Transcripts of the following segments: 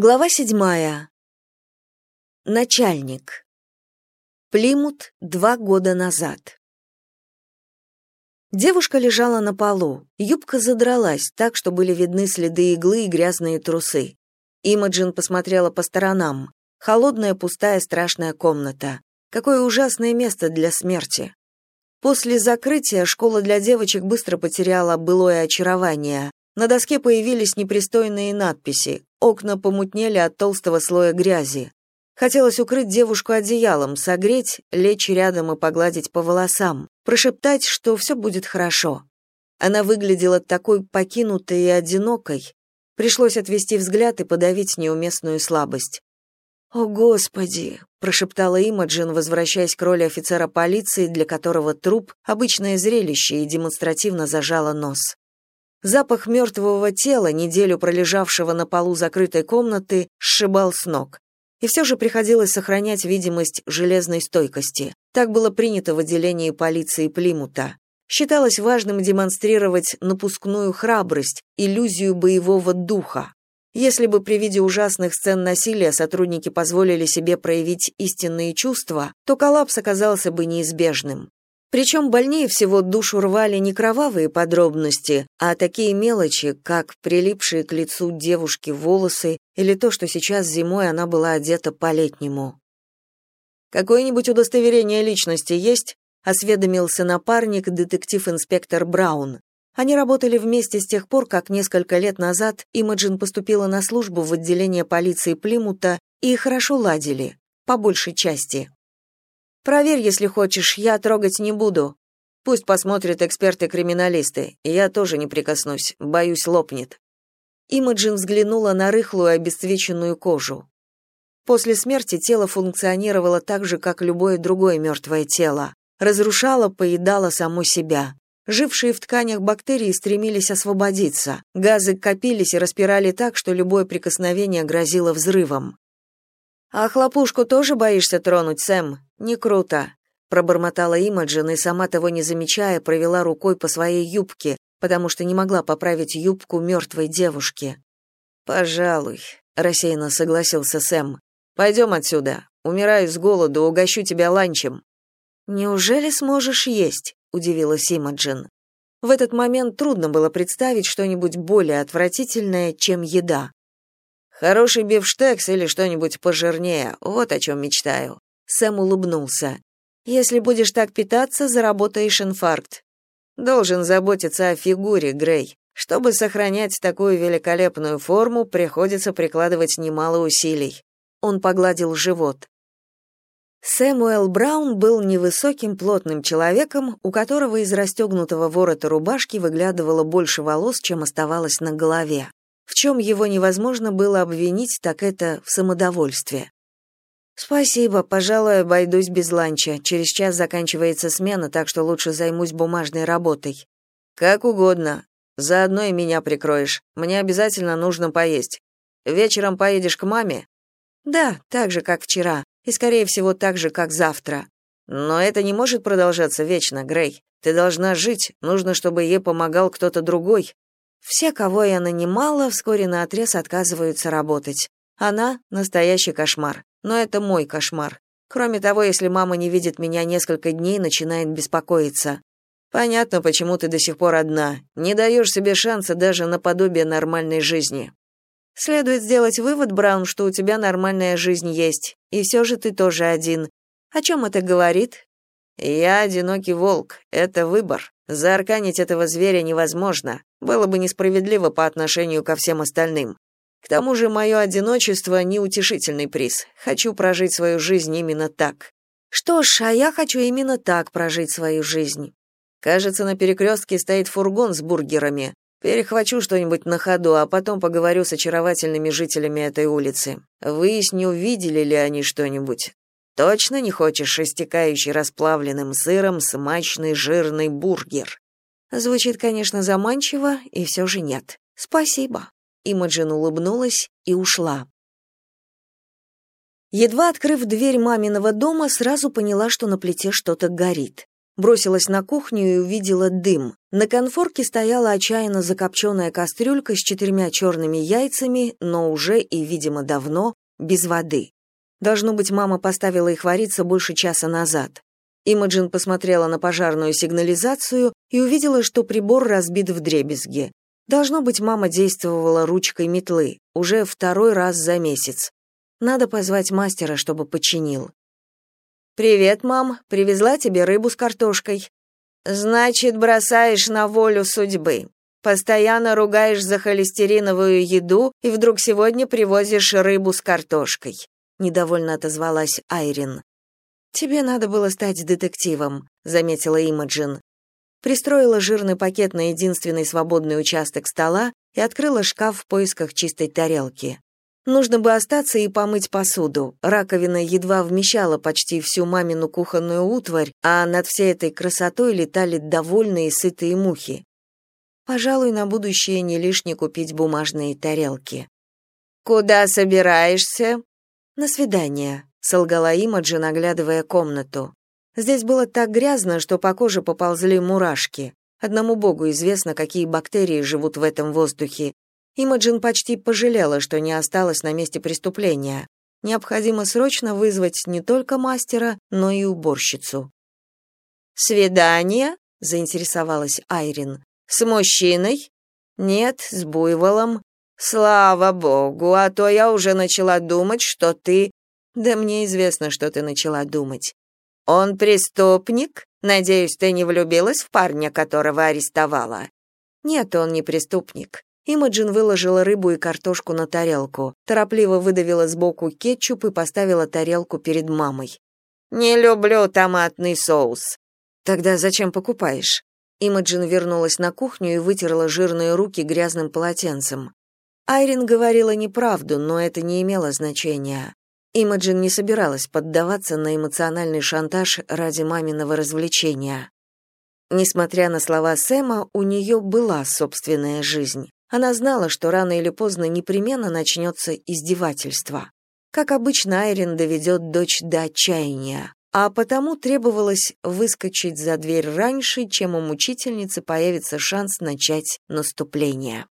Глава седьмая. Начальник. Плимут два года назад. Девушка лежала на полу. Юбка задралась так, что были видны следы иглы и грязные трусы. Имаджин посмотрела по сторонам. Холодная, пустая, страшная комната. Какое ужасное место для смерти. После закрытия школа для девочек быстро потеряла былое очарование. На доске появились непристойные надписи. Окна помутнели от толстого слоя грязи. Хотелось укрыть девушку одеялом, согреть, лечь рядом и погладить по волосам, прошептать, что все будет хорошо. Она выглядела такой покинутой и одинокой. Пришлось отвести взгляд и подавить неуместную слабость. «О, Господи!» — прошептала Имаджин, возвращаясь к роли офицера полиции, для которого труп — обычное зрелище, и демонстративно зажала нос. Запах мертвого тела, неделю пролежавшего на полу закрытой комнаты, сшибал с ног. И все же приходилось сохранять видимость железной стойкости. Так было принято в отделении полиции Плимута. Считалось важным демонстрировать напускную храбрость, иллюзию боевого духа. Если бы при виде ужасных сцен насилия сотрудники позволили себе проявить истинные чувства, то коллапс оказался бы неизбежным. Причем больнее всего душу рвали не кровавые подробности, а такие мелочи, как прилипшие к лицу девушки волосы или то, что сейчас зимой она была одета по-летнему. «Какое-нибудь удостоверение личности есть?» — осведомился напарник, детектив-инспектор Браун. Они работали вместе с тех пор, как несколько лет назад Имаджин поступила на службу в отделение полиции Плимута и хорошо ладили, по большей части. Проверь, если хочешь, я трогать не буду. Пусть посмотрят эксперты-криминалисты. Я тоже не прикоснусь, боюсь, лопнет. Имаджин взглянула на рыхлую обесцвеченную кожу. После смерти тело функционировало так же, как любое другое мертвое тело. Разрушало, поедало само себя. Жившие в тканях бактерии стремились освободиться. Газы копились и распирали так, что любое прикосновение грозило взрывом. «А хлопушку тоже боишься тронуть, Сэм? Не круто», — пробормотала Имаджин и, сама того не замечая, провела рукой по своей юбке, потому что не могла поправить юбку мертвой девушки. «Пожалуй», — рассеянно согласился Сэм. «Пойдем отсюда. Умираю с голоду, угощу тебя ланчем». «Неужели сможешь есть?» — удивилась Имаджин. В этот момент трудно было представить что-нибудь более отвратительное, чем еда. Хороший бифштекс или что-нибудь пожирнее, вот о чем мечтаю. Сэм улыбнулся. Если будешь так питаться, заработаешь инфаркт. Должен заботиться о фигуре, Грей. Чтобы сохранять такую великолепную форму, приходится прикладывать немало усилий. Он погладил живот. Сэмуэл Браун был невысоким плотным человеком, у которого из расстегнутого ворота рубашки выглядывало больше волос, чем оставалось на голове. В чем его невозможно было обвинить, так это в самодовольстве. «Спасибо, пожалуй, обойдусь без ланча. Через час заканчивается смена, так что лучше займусь бумажной работой». «Как угодно. Заодно и меня прикроешь. Мне обязательно нужно поесть. Вечером поедешь к маме?» «Да, так же, как вчера. И, скорее всего, так же, как завтра». «Но это не может продолжаться вечно, Грей. Ты должна жить, нужно, чтобы ей помогал кто-то другой. Все, кого я нанимала, вскоре наотрез отказываются работать. Она — настоящий кошмар. Но это мой кошмар. Кроме того, если мама не видит меня несколько дней, начинает беспокоиться. Понятно, почему ты до сих пор одна. Не даешь себе шанса даже на подобие нормальной жизни. Следует сделать вывод, Браун, что у тебя нормальная жизнь есть, и все же ты тоже один. О чем это говорит? Я одинокий волк. Это выбор. Заарканить этого зверя невозможно. Было бы несправедливо по отношению ко всем остальным. К тому же мое одиночество — неутешительный приз. Хочу прожить свою жизнь именно так. Что ж, а я хочу именно так прожить свою жизнь. Кажется, на перекрестке стоит фургон с бургерами. Перехвачу что-нибудь на ходу, а потом поговорю с очаровательными жителями этой улицы. Выясню, видели ли они что-нибудь. Точно не хочешь истекающий расплавленным сыром смачный жирный бургер? Звучит, конечно, заманчиво, и все же нет. Спасибо. Имаджин улыбнулась и ушла. Едва открыв дверь маминого дома, сразу поняла, что на плите что-то горит. бросилась на кухню и увидела дым. На конфорке стояла отчаянно закопченная кастрюлька с четырьмя черными яйцами, но уже и, видимо, давно, без воды. Должно быть, мама поставила их вариться больше часа назад. Имаджин посмотрела на пожарную сигнализацию и увидела, что прибор разбит в дребезги. Должно быть, мама действовала ручкой метлы, уже второй раз за месяц. Надо позвать мастера, чтобы починил. «Привет, мам. Привезла тебе рыбу с картошкой». «Значит, бросаешь на волю судьбы. Постоянно ругаешь за холестериновую еду и вдруг сегодня привозишь рыбу с картошкой», — недовольно отозвалась Айрин. «Тебе надо было стать детективом», — заметила Имаджин. Пристроила жирный пакет на единственный свободный участок стола и открыла шкаф в поисках чистой тарелки. Нужно бы остаться и помыть посуду. Раковина едва вмещала почти всю мамину кухонную утварь, а над всей этой красотой летали довольные сытые мухи. Пожалуй, на будущее не лишне купить бумажные тарелки. «Куда собираешься?» «На свидание», — солгала Имаджин, оглядывая комнату. Здесь было так грязно, что по коже поползли мурашки. Одному богу известно, какие бактерии живут в этом воздухе, Имаджин почти пожалела, что не осталась на месте преступления. Необходимо срочно вызвать не только мастера, но и уборщицу. «Свидание?» — заинтересовалась Айрин. «С мужчиной?» «Нет, с буйволом». «Слава богу, а то я уже начала думать, что ты...» «Да мне известно, что ты начала думать». «Он преступник? Надеюсь, ты не влюбилась в парня, которого арестовала?» «Нет, он не преступник. Имаджин выложила рыбу и картошку на тарелку, торопливо выдавила сбоку кетчуп и поставила тарелку перед мамой. «Не люблю томатный соус». «Тогда зачем покупаешь?» Имаджин вернулась на кухню и вытерла жирные руки грязным полотенцем. Айрин говорила неправду, но это не имело значения. Имаджин не собиралась поддаваться на эмоциональный шантаж ради маминого развлечения. Несмотря на слова Сэма, у нее была собственная жизнь. Она знала, что рано или поздно непременно начнется издевательство. Как обычно, Айрин доведет дочь до отчаяния, а потому требовалось выскочить за дверь раньше, чем у мучительницы появится шанс начать наступление.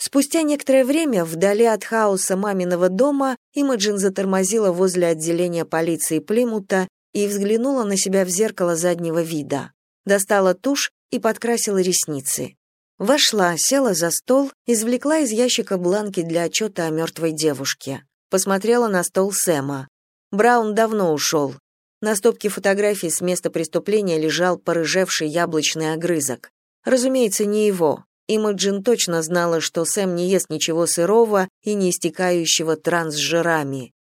Спустя некоторое время, вдали от хаоса маминого дома, Имаджин затормозила возле отделения полиции Плимута и взглянула на себя в зеркало заднего вида. Достала тушь и подкрасила ресницы. Вошла, села за стол, извлекла из ящика бланки для отчета о мертвой девушке. Посмотрела на стол Сэма. Браун давно ушел. На стопке фотографий с места преступления лежал порыжевший яблочный огрызок. Разумеется, не его. Имаджин точно знала, что Сэм не ест ничего сырого и не истекающего трансжирами.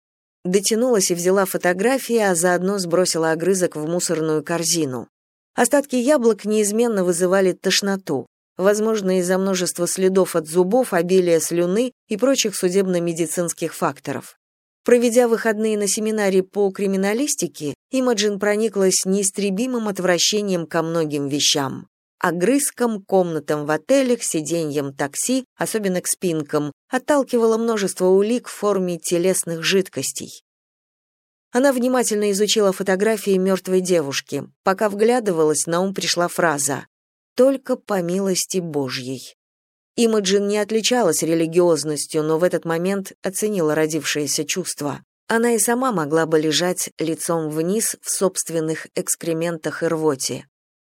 Дотянулась и взяла фотографии, а заодно сбросила огрызок в мусорную корзину. Остатки яблок неизменно вызывали тошноту возможно, из-за множества следов от зубов, обилия слюны и прочих судебно-медицинских факторов. Проведя выходные на семинаре по криминалистике, Имаджин прониклась неистребимым отвращением ко многим вещам. Огрызкам, комнатам в отелях, сиденьям такси, особенно к спинкам, отталкивала множество улик в форме телесных жидкостей. Она внимательно изучила фотографии мертвой девушки. Пока вглядывалась, на ум пришла фраза только по милости Божьей. Имаджин не отличалась религиозностью, но в этот момент оценила родившееся чувство. Она и сама могла бы лежать лицом вниз в собственных экскрементах и рвоте.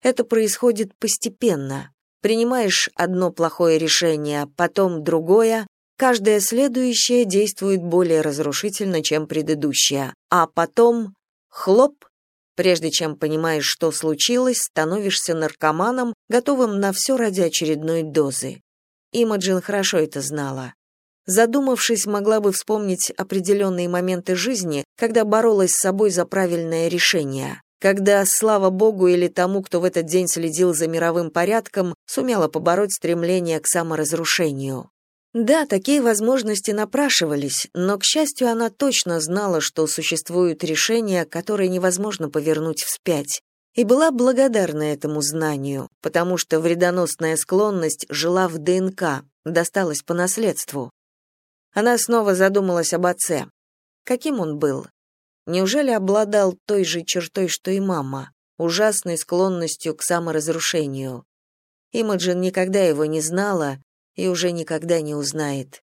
Это происходит постепенно. Принимаешь одно плохое решение, потом другое, каждое следующее действует более разрушительно, чем предыдущее, а потом хлоп, Прежде чем понимаешь, что случилось, становишься наркоманом, готовым на все ради очередной дозы. Имаджин хорошо это знала. Задумавшись, могла бы вспомнить определенные моменты жизни, когда боролась с собой за правильное решение, когда, слава богу или тому, кто в этот день следил за мировым порядком, сумела побороть стремление к саморазрушению. Да, такие возможности напрашивались, но, к счастью, она точно знала, что существуют решения, которые невозможно повернуть вспять, и была благодарна этому знанию, потому что вредоносная склонность жила в ДНК, досталась по наследству. Она снова задумалась об отце. Каким он был? Неужели обладал той же чертой, что и мама? ужасной склонностью к саморазрушению. Имаджин никогда его не знала и уже никогда не узнает.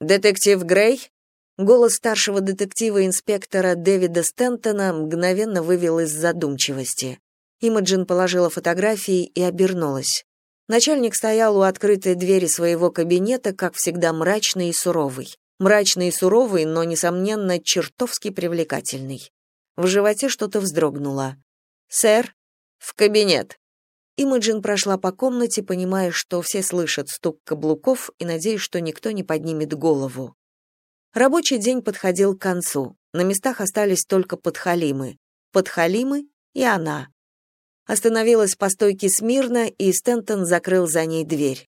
«Детектив Грей?» Голос старшего детектива-инспектора Дэвида Стентона мгновенно вывел из задумчивости. Имаджин положила фотографии и обернулась. Начальник стоял у открытой двери своего кабинета, как всегда мрачный и суровый. Мрачный и суровый, но, несомненно, чертовски привлекательный. В животе что-то вздрогнуло. «Сэр?» «В кабинет». Имаджин прошла по комнате, понимая, что все слышат стук каблуков и надеясь, что никто не поднимет голову. Рабочий день подходил к концу. На местах остались только подхалимы. Подхалимы и она. Остановилась по стойке смирно, и Стентон закрыл за ней дверь.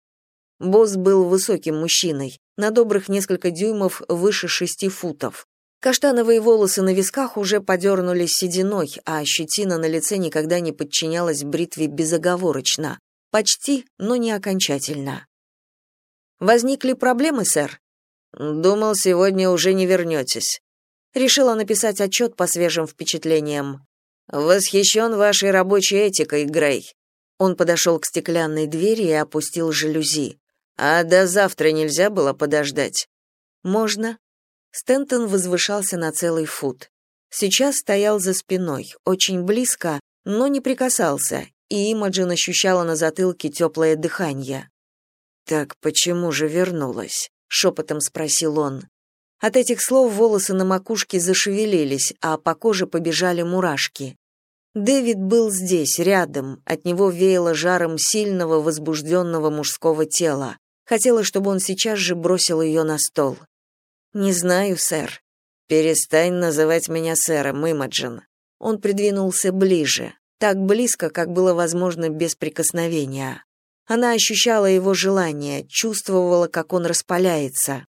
Босс был высоким мужчиной, на добрых несколько дюймов выше шести футов. Каштановые волосы на висках уже подернулись сединой, а щетина на лице никогда не подчинялась бритве безоговорочно. Почти, но не окончательно. «Возникли проблемы, сэр?» «Думал, сегодня уже не вернетесь». Решила написать отчет по свежим впечатлениям. Восхищен вашей рабочей этикой, Грей. Он подошел к стеклянной двери и опустил жалюзи. А до завтра нельзя было подождать. Можно. Стентон возвышался на целый фут. Сейчас стоял за спиной, очень близко, но не прикасался, и Имаджин ощущала на затылке теплое дыхание. «Так почему же вернулась?» — шепотом спросил он. От этих слов волосы на макушке зашевелились, а по коже побежали мурашки. Дэвид был здесь, рядом, от него веяло жаром сильного, возбужденного мужского тела. Хотела, чтобы он сейчас же бросил ее на стол. «Не знаю, сэр». «Перестань называть меня сэром, Имаджин». Он придвинулся ближе, так близко, как было возможно без прикосновения. Она ощущала его желание, чувствовала, как он распаляется.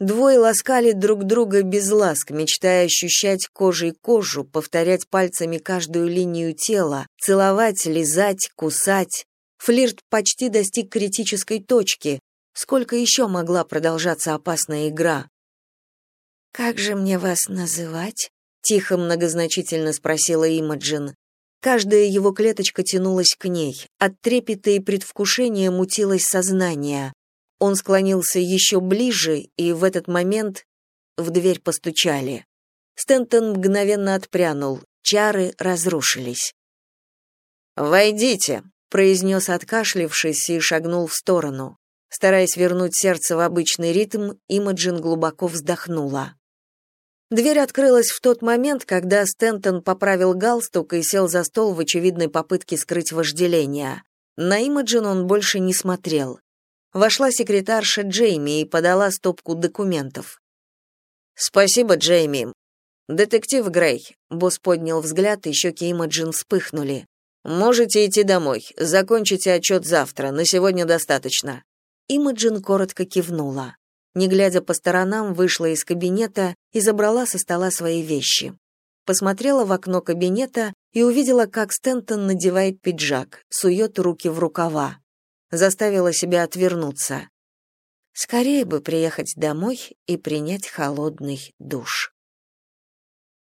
Двое ласкали друг друга без ласк, мечтая ощущать кожей кожу, повторять пальцами каждую линию тела, целовать, лизать, кусать. Флирт почти достиг критической точки. Сколько еще могла продолжаться опасная игра? «Как же мне вас называть?» — тихо многозначительно спросила Имаджин. Каждая его клеточка тянулась к ней. От трепета и предвкушения мутилось сознание. Он склонился еще ближе, и в этот момент в дверь постучали. Стентон мгновенно отпрянул, чары разрушились. «Войдите», — произнес откашлившись и шагнул в сторону. Стараясь вернуть сердце в обычный ритм, Имаджин глубоко вздохнула. Дверь открылась в тот момент, когда Стентон поправил галстук и сел за стол в очевидной попытке скрыть вожделение. На Имаджин он больше не смотрел. Вошла секретарша Джейми и подала стопку документов. «Спасибо, Джейми. Детектив Грей». Босс поднял взгляд, и щеки Имаджин вспыхнули. «Можете идти домой. Закончите отчет завтра. На сегодня достаточно». Имаджин коротко кивнула. Не глядя по сторонам, вышла из кабинета и забрала со стола свои вещи. Посмотрела в окно кабинета и увидела, как Стентон надевает пиджак, сует руки в рукава заставила себя отвернуться. Скорее бы приехать домой и принять холодный душ.